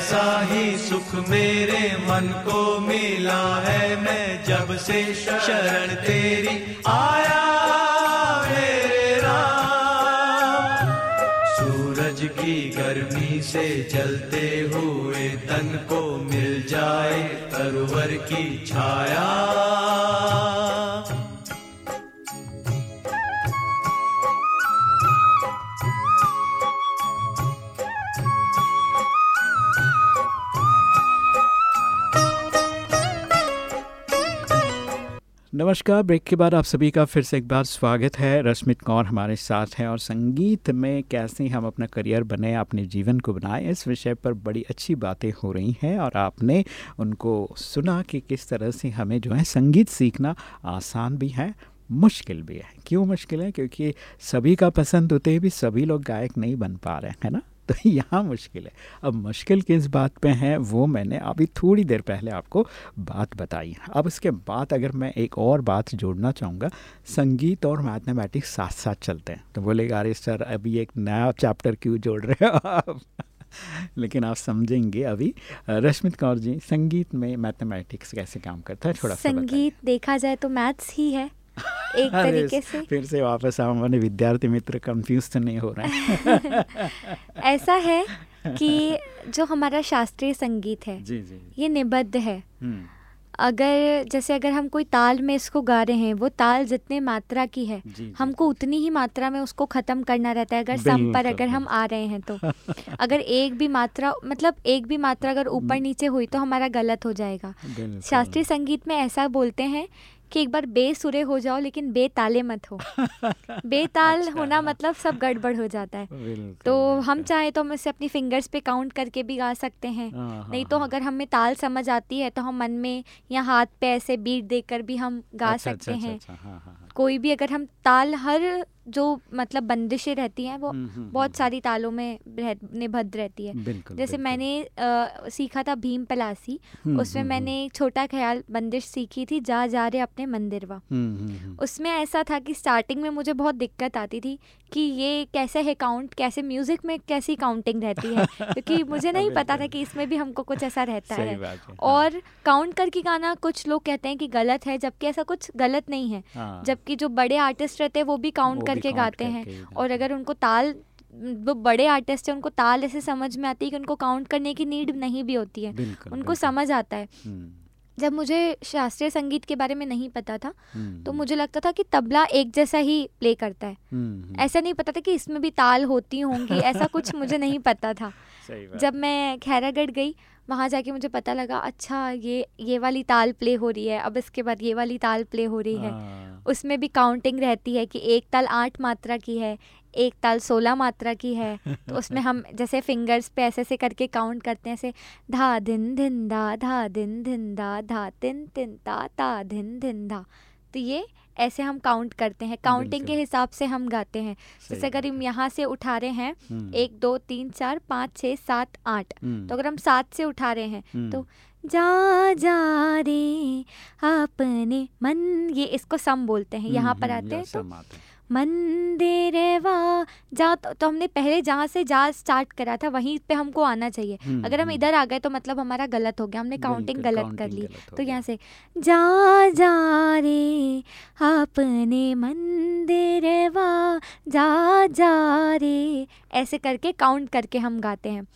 ऐसा ही सुख मेरे मन को मिला है, मैं जब से शरण तेरी आया, मेरे राम। सूरज की गर्मी से जलते हुए तन को मिल जाए, तरवर की छाया। नमस्कार, ब्रेक के बाद आप सभी का फिर से एक बार स्वागत है। रश्मित कौर हमारे साथ हैं और संगीत में कैसे हम अपना करियर बने, अपने जीवन को बनाए, इस विषय पर बड़ी अच्छी बातें हो रही हैं और आपने उनको सुना कि किस तरह से हमें जो है संगीत सीखना आसान भी है, मुश्किल भी है। क्यों मुश्किल है? क्योंकि सभी का पसंद होते भी सभी लोग गायक नहीं बन पा रहे हैं ना? तो यहाँ मुश्किल है। अब मुश्किल किस बात पे है, वो मैंने अभी थोड़ी देर पहले आपको बात बताई। अब इसके बाद अगर मैं एक और बात जोड़ना चाहूँगा, संगीत और मैथमेटिक्स साथ साथ चलते हैं। तो बोलेगा, अरे सर, अभी एक नया चैप्टर क्यों जोड़ रहे हो आप? लेकिन आप समझेंगे अभी, रश्मित कौर जी, संगीत में मैथमेटिक्स कैसे काम करता है, थोड़ा संगीत देखा जाए तो मैथ्स ही है। एक तरीके से फिर से वापस हमारे विद्यार्थी मित्र कंफ्यूज तो नहीं हो रहे ऐसा है कि जो हमारा शास्त्रीय संगीत है जी जी ये निबद्ध है। हम्म। अगर जैसे अगर हम कोई ताल में इसको गा रहे हैं वो ताल जितने मात्रा की है जी, हमको उतनी ही मात्रा में उसको ख़त्म करना रहता है अगर सम पर अगर हम आ रहे हैं तो। अगर एक भी मात्रा मतलब एक भी मात्रा अगर ऊपर नीचे हुई तो हमारा गलत हो जाएगा। शास्त्रीय संगीत में ऐसा बोलते हैं कि एक बार बेसुरे हो जाओ लेकिन बेताले मत हो। बेताल अच्छा। होना मतलब सब गड़बड़ हो जाता है। तो हम चाहे तो हम इसे अपनी फिंगर्स पे काउंट करके भी गा सकते हैं। हाँ, नहीं तो हाँ, अगर हाँ। हमें ताल समझ आती है तो हम मन में या हाथ पे ऐसे बीट देकर भी हम गा अच्छा, सकते अच्छा, हैं। कोई भी अगर हम ताल हर जो मतलब बंदिशें रहती हैं वो हम्म, हम्म, बहुत हम्म। सारी तालों में निबद्ध रहती है बिल्कुल, जैसे बिल्कुल। मैंने आ, सीखा था भीम पलासी उसमें मैंने छोटा ख्याल बंदिश सीखी थी जा जा रहे अपने मंदिर वा उसमें ऐसा था कि स्टार्टिंग में मुझे बहुत दिक्कत आती थी कि ये कैसे है काउंट कैसे म्यूज़िक में कैसी काउंटिंग रहती है क्योंकि मुझे नहीं पता था कि इसमें भी हमको कुछ ऐसा रहता है हाँ। और काउंट करके गाना कुछ लोग कहते हैं कि गलत है जबकि ऐसा कुछ गलत नहीं है हाँ। जबकि जो बड़े आर्टिस्ट रहते हैं वो भी काउंट करके गाते हैं। और अगर उनको ताल वो बड़े आर्टिस्ट हैं उनको ताल ऐसे समझ में आती है कि उनको काउंट करने की नीड नहीं भी होती है। उनको समझ आता है। हम्म। जब मुझे शास्त्रीय संगीत के बारे में नहीं पता था तो मुझे लगता था कि तबला एक जैसा ही प्ले करता है। ऐसा नहीं पता था कि इसमें भी ताल होती होंगी ऐसा कुछ मुझे नहीं पता था। जब मैं खैरागढ़ गई वहाँ जाके मुझे पता लगा अच्छा ये ये वाली ताल प्ले हो रही है अब इसके बाद ये वाली ताल प्ले हो रही है। हाँ। उसमें भी काउंटिंग रहती है कि एक ताल आठ मात्रा की है एक ताल सोलह मात्रा की है। तो उसमें हम जैसे फिंगर्स पे ऐसे ऐसे करके काउंट करते हैं ऐसे धा धिन धिन धा धा दिन धिन धा धा तिन तिन ता ता धिन धिन धा। तो ये ऐसे हम काउंट करते हैं। काउंटिंग के हिसाब से हम गाते हैं। जैसे अगर हम यहाँ से उठा रहे हैं हम्म। एक दो तीन चार पाँच छः सात आठ। हम्म। तो अगर हम सात से उठा रहे हैं हम्म। तो जा जा रे अपने मन ये इसको सम बोलते हैं यहाँ पर आते हैं तो मंदिर वा जा तो, तो हमने पहले जहाँ से जा स्टार्ट करा था वहीं पे हमको आना चाहिए। हम्म, अगर हम हम्म। इधर आ गए तो मतलब हमारा गलत हो गया हमने काउंटिंग गलत कर ली। तो यहाँ से जा जा रे अपने मंदिर वा जा जा रे ऐसे करके काउंट करके हम गाते हैं।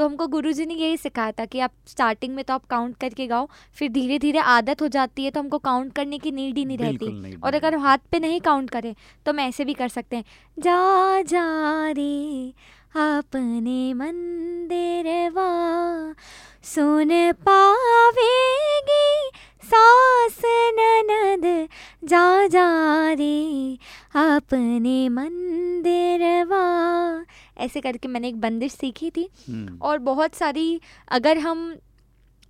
तो हमको गुरुजी ने यही सिखाया था कि आप स्टार्टिंग में तो आप काउंट करके गाओ फिर धीरे धीरे आदत हो जाती है तो हमको काउंट करने की नीड ही नहीं रहती। और अगर हाथ पे नहीं काउंट करें तो हम ऐसे भी कर सकते हैं। जा जा रे अपने मंदिर वा सुन पावेगी सास ननद। जा जा रे अपने मंदिर वा ऐसे करके मैंने एक बंदिश सीखी थी। हम्म। और बहुत सारी अगर हम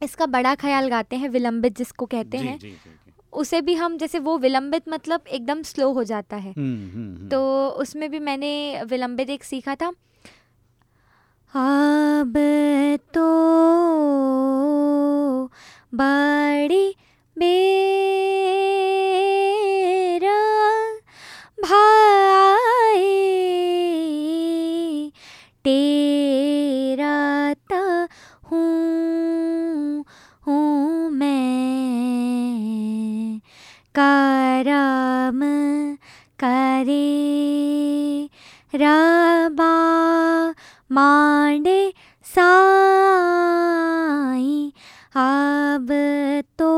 इसका बड़ा ख्याल गाते हैं विलंबित जिसको कहते जी, हैं जी, जी, उसे भी हम जैसे वो विलंबित मतलब एकदम स्लो हो जाता है। हम्म, हम्म, तो उसमें भी मैंने विलंबित एक सीखा था। अब तो बड़ी बेरा करम करे। रबा मांडे साई, अब तो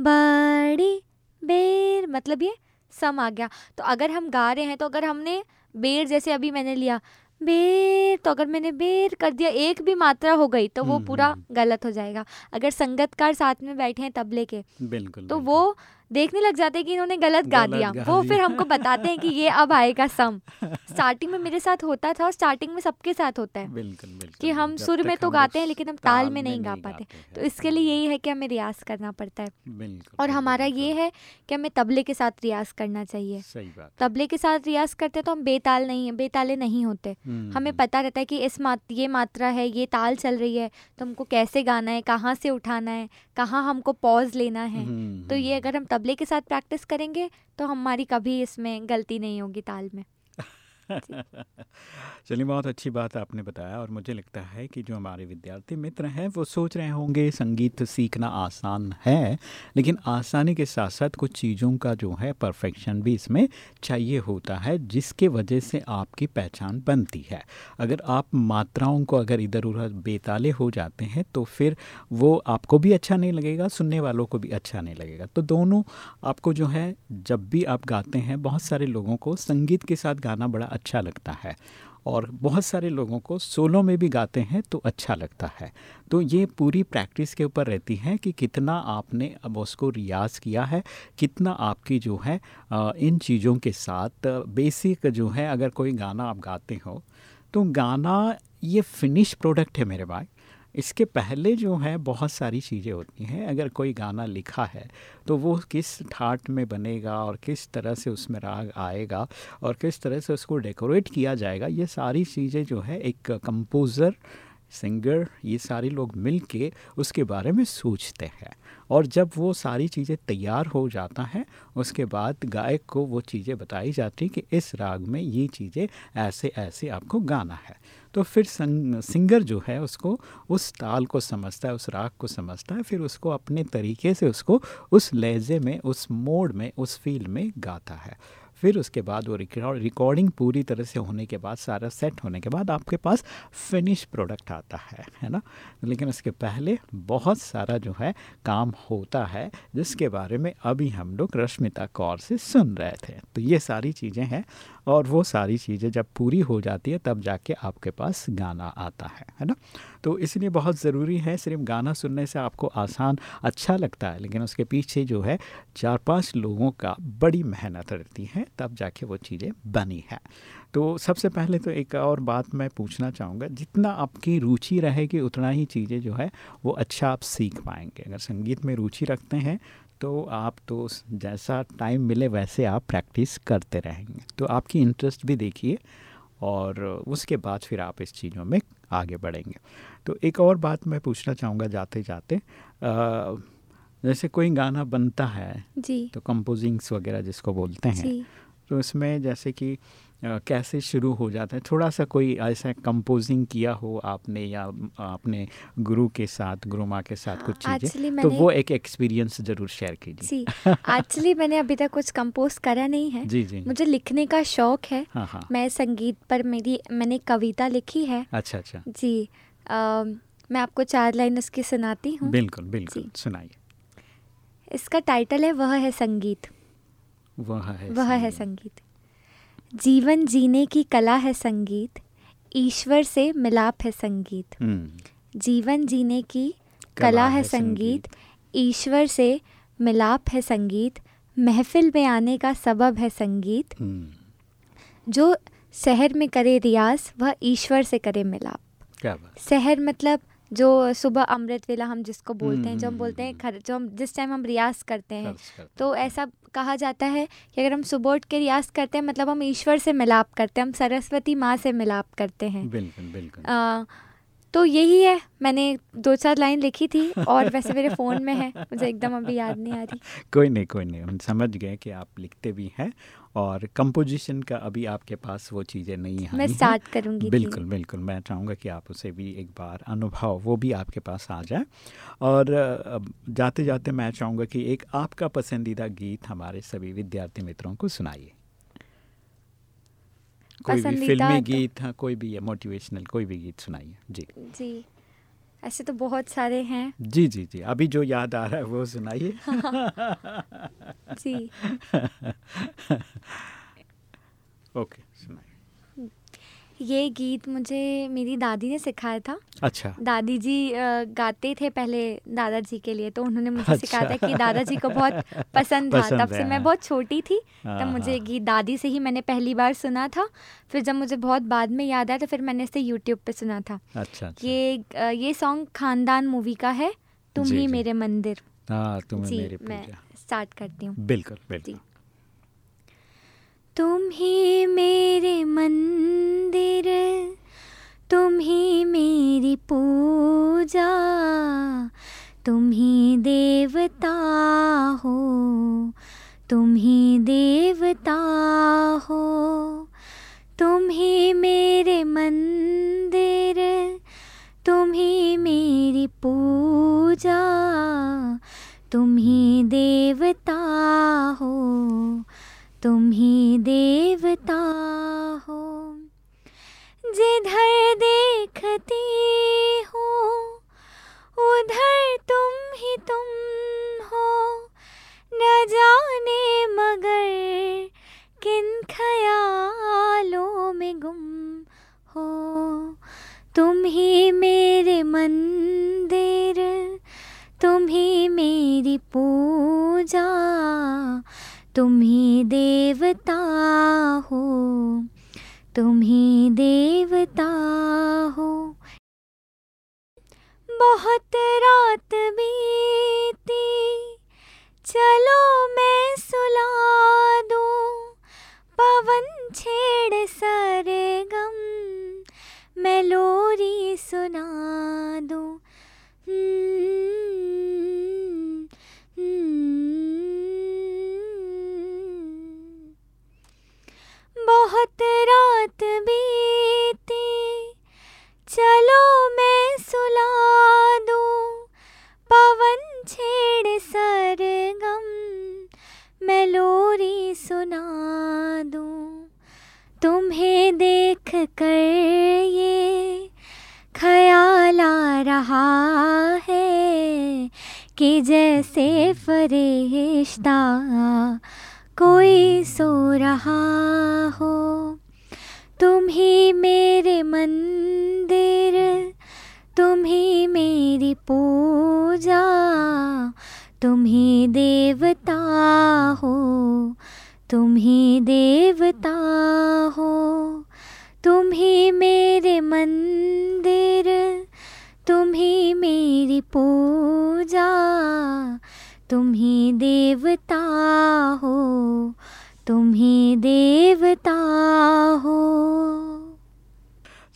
बड़ी बेर। मतलब ये सम आ गया। तो अगर हम गा रहे हैं तो अगर हमने बेर जैसे अभी मैंने लिया बेर तो अगर मैंने बेर कर दिया एक भी मात्रा हो गई तो वो पूरा हम्म। गलत हो जाएगा अगर संगतकार साथ में बैठे हैं तबले के बिल्कुल तो बिल्कुल। वो देखने लग जाते हैं कि इन्होंने गलत गा दिया। वो फिर हमको बताते हैं कि ये अब आएगा सम। स्टार्टिंग में मेरे साथ होता था और स्टार्टिंग में सबके साथ होता है। बिल्कुल बिल्कुल। कि हम सुर में तो गाते हैं लेकिन हम ताल में नहीं गा पाते। तो इसके लिए यही है कि हमें रियाज करना पड़ता है। और हमारा ये है कि हमें तबले के साथ रियाज करना चाहिए। तबले के साथ रियाज करते तो हम बेताल नहीं है बेताले नहीं होते। हम्म, हमें हम्म। पता रहता है कि इस मात ये मात्रा है ये ताल चल रही है तो हमको कैसे गाना है कहाँ से उठाना है कहाँ हमको पॉज लेना है। हम्म, तो ये अगर हम तबले के साथ प्रैक्टिस करेंगे तो हमारी कभी इसमें गलती नहीं होगी ताल में। चलिए, बहुत अच्छी बात आपने बताया और मुझे लगता है कि जो हमारे विद्यार्थी मित्र हैं, वो सोच रहे होंगे, संगीत सीखना आसान है, लेकिन आसानी के साथ साथ कुछ चीज़ों का जो है परफेक्शन भी इसमें चाहिए होता है, जिसके वजह से आपकी पहचान बनती है। अगर आप मात्राओं को अगर इधर उधर बेताले हो जाते हैं तो फिर वो आपको भी अच्छा नहीं लगेगा, सुनने वालों को भी अच्छा नहीं लगेगा। तो दोनों आपको जो है, जब भी आप गाते हैं, बहुत सारे लोगों को संगीत के साथ गाना बड़ा अच्छा लगता है। और बहुत सारे लोगों को सोलो में भी गाते हैं तो अच्छा लगता है। तो ये पूरी प्रैक्टिस के ऊपर रहती है कि कितना आपने अब उसको रियाज़ किया है, कितना आपकी जो है इन चीज़ों के साथ बेसिक जो है अगर कोई गाना आप गाते हो तो गाना ये फिनिश प्रोडक्ट है मेरे भाई। इसके पहले जो है, बहुत सारी चीज़ें होती हैं। अगर कोई गाना लिखा है तो वो किस ठाट में बनेगा और किस तरह से उसमें राग आएगा और किस तरह से उसको डेकोरेट किया जाएगा, ये सारी चीज़ें जो है, एक कंपोज़र, सिंगर, ये सारे लोग मिल के उसके बारे में सोचते हैं। और जब वो सारी चीज़ें तैयार हो जाता है, उसके बाद गायक को वो चीज़ें बताई जाती हैं कि इस राग में ये चीज़ें ऐसे ऐसे आपको गाना है। तो फिर सिंगर जो है उसको, उस ताल को समझता है, उस राग को समझता है, फिर उसको अपने तरीके से उसको उस लहजे में, उस मोड में, उस फील में गाता है। फिर उसके बाद वो रिकॉर्डिंग पूरी तरह से होने के बाद, सारा सेट होने के बाद आपके पास फिनिश प्रोडक्ट आता है है ना? लेकिन उसके पहले बहुत सारा जो है काम होता है, जिसके बारे में अभी हम लोग रश्मिता कौर से सुन रहे थे। तो ये सारी चीज़ें हैं। और वो सारी चीज़ें जब पूरी हो जाती है, तब जाके आपके पास गाना आता है है ना? तो इसलिए बहुत ज़रूरी है, सिर्फ़ गाना सुनने से आपको आसान अच्छा लगता है, लेकिन उसके पीछे जो है चार पाँच लोगों का बड़ी मेहनत रहती है, तब जाके वो चीज़ें बनी है। तो सबसे पहले तो एक और बात मैं पूछना चाहूँगा, जितना आपकी रुचि रहेगी, उतना ही चीज़ें जो है, वो अच्छा आप सीख पाएँगे। अगर संगीत में रुचि रखते हैं तो आप तो जैसा टाइम मिले वैसे आप प्रैक्टिस करते रहेंगे। तो आपकी इंटरेस्ट भी देखिए और उसके बाद फिर आप इस चीज़ों में आगे बढ़ेंगे। तो एक और बात मैं पूछना चाहूँगा जाते जाते आ, जैसे कोई गाना बनता है जी। तो कंपोजिंग्स वगैरह जिसको बोलते हैं तो इसमें जैसे कि कैसे शुरू हो जाता है? थोड़ा सा कोई ऐसा कंपोजिंग किया हो आपने या अपने गुरु के साथ गुरु माँ के साथ कुछ चीज़ें? तो वो एक एक्सपीरियंस ज़रूर शेयर कीजिए। एक्चुअली मैंने अभी तक कुछ कंपोज करा नहीं है। जी जी। मुझे लिखने का शौक है। हाँ हाँ। मैं संगीत पर मेरी मैंने कविता लिखी है। अच्छा अच्छा। जी आ, मैं आपको चार लाइन उसकी सुनाती हूँ। बिल्कुल बिल्कुल सुनाइए। इसका टाइटल है वह है संगीत। वह है वह है संगीत। जीवन जीने की कला है संगीत ईश्वर से मिलाप है संगीत। हम्म। जीवन जीने की कला, कला है संगीत ईश्वर से मिलाप है संगीत महफिल में आने का सबब है संगीत। हम्म। जो शहर में करे रियाज वह ईश्वर से करे मिलाप। क्या शहर मतलब जो सुबह अमृत वेला हम जिसको बोलते हैं जो हम बोलते हैं खर जो हम जिस टाइम हम रियाज करते हैं। तो ऐसा कहा जाता है कि अगर हम सुबह उठ के रियाज करते हैं मतलब हम ईश्वर से मिलाप करते हैं हम सरस्वती माँ से मिलाप करते हैं। बिल्कुल बिल्कुल। तो यही है। मैंने दो चार लाइन लिखी थी और वैसे मेरे फ़ोन में है मुझे एकदम अभी याद नहीं आ रही। कोई नहीं कोई नहीं। हम समझ गए कि आप लिखते भी हैं और कंपोजिशन का अभी आपके पास वो चीज़ें नहीं हैं। मैं स्टार्ट करूँगी बिल्कुल बिल्कुल मैं चाहूँगा कि आप उसे भी एक बार अनुभव वो भी आपके पास आ जाए। और जाते जाते मैं चाहूँगा कि एक आपका पसंदीदा गीत हमारे सभी विद्यार्थी मित्रों को सुनाइए। कोई भी फिल्मी तो गीत हाँ कोई भी मोटिवेशनल कोई भी गीत सुनाइए। जी। जी। ऐसे तो बहुत सारे हैं। जी जी जी। अभी जो याद आ रहा है वो सुनाइए। जी। ओके सुनाइए। ये गीत मुझे मेरी दादी ने सिखाया था। अच्छा। दादी जी गाते थे पहले दादाजी के लिए तो उन्होंने मुझे अच्छा। सिखाया था कि दादाजी को बहुत पसंद था। तब से मैं बहुत छोटी थी हाँ, तब मुझे हाँ। गीत दादी से ही मैंने पहली बार सुना था। फिर जब मुझे बहुत बाद में याद आया तो फिर मैंने इसे यूट्यूब पे सुना था। अच्छा, अच्छा। ये ये सॉन्ग खानदान मूवी का है तुम ही मेरे मंदिर। हाँ, जी मैं स्टार्ट करती हूँ। बिल्कुल बिल्कुल। तुम ही तुम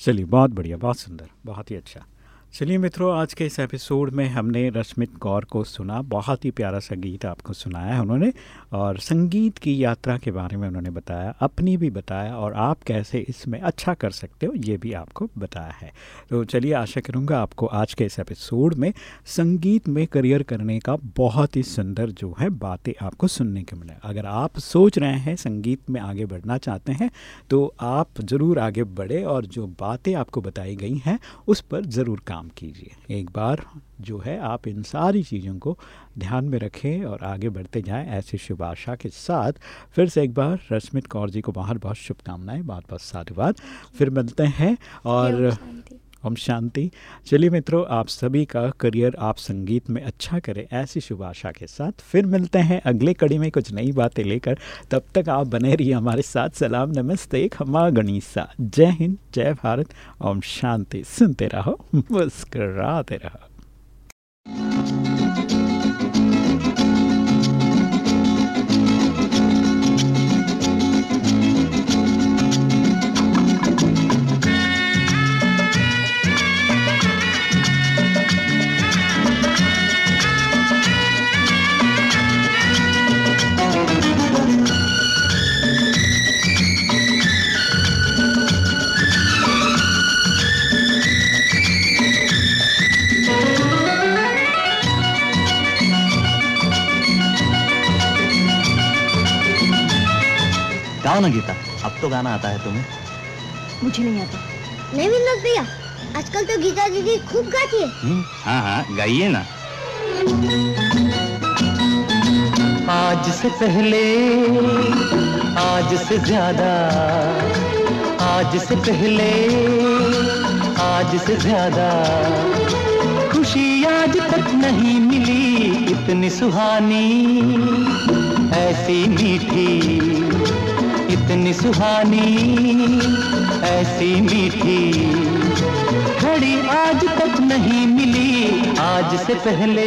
चलिए, बहुत बढ़िया, बहुत सुंदर, बहुत ही अच्छा। चलिए मित्रों, आज के इस एपिसोड में हमने रश्मित कौर को सुना, बहुत ही प्यारा सा गीत आपको सुनाया है उन्होंने। और संगीत की यात्रा के बारे में उन्होंने बताया, अपनी भी बताया और आप कैसे इसमें अच्छा कर सकते हो, ये भी आपको बताया है। तो चलिए, आशा करूँगा आपको आज के इस एपिसोड में संगीत में करियर करने का बहुत ही सुंदर जो है बातें आपको सुनने को मिले। अगर आप सोच रहे हैं संगीत में आगे बढ़ना चाहते हैं तो आप ज़रूर आगे बढ़े और जो बातें आपको बताई गई हैं, उस पर ज़रूर काम कीजिए। एक बार जो है आप इन सारी चीज़ों को ध्यान में रखें और आगे बढ़ते जाएँ। ऐसी शुभ आशा के साथ फिर से एक बार रश्मित कौर जी को बहुत बहुत शुभकामनाएँ बहुत बहुत साधुवाद। फिर मिलते हैं और ओम शांति। चलिए मित्रों आप सभी का करियर आप संगीत में अच्छा करें ऐसी शुभ आशा के साथ फिर मिलते हैं अगले कड़ी में कुछ नई बातें लेकर। तब तक आप बने रहिए हमारे साथ। सलाम नमस्ते खमा गणिसा। जय हिंद जय भारत। ओम शांति। सुनते रहो मुस्कराते रहो। Thank you. गाओ ना गीता। अब तो गाना आता है तुम्हें। मुझे नहीं आता। नहीं विनोद भैया। आजकल तो गीता दीदी खूब गाती है। हम्म, हाँ हाँ गाइए ना। आज से पहले आज से ज़्यादा आज से पहले आज से ज़्यादा खुशी आज तक नहीं मिली इतनी सुहानी ऐसी मीठी इतनी सुहानी ऐसी मीठी। घड़ी आज तक नहीं मिली आज से पहले।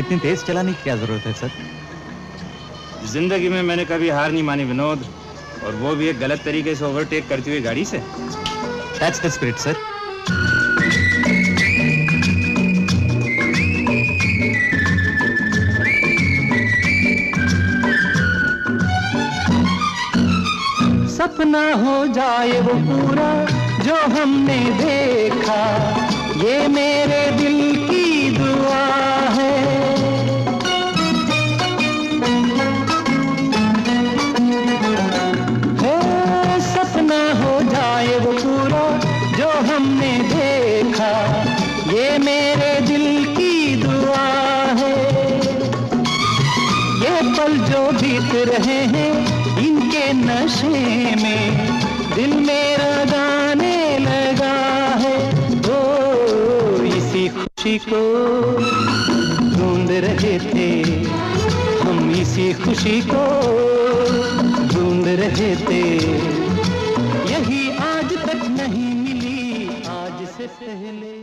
इतनी तेज चलाने की क्या ज़रूरत है सर? ज़िंदगी में मैंने कभी हार नहीं मानी विनोद। और वो भी एक गलत तरीके से ओवरटेक करती हुई गाड़ी से। दैट्स द स्पिरिट सर सपना हो जाए वो पूरा जो हमने देखा ये मेरे दिल नशे में दिल मेरा गाने लगा है। ओ, इसी खुशी को ढूंढ रहे थे। हम इसी खुशी को ढूंढ रहे थे। यही आज तक नहीं मिली, आज से पहले।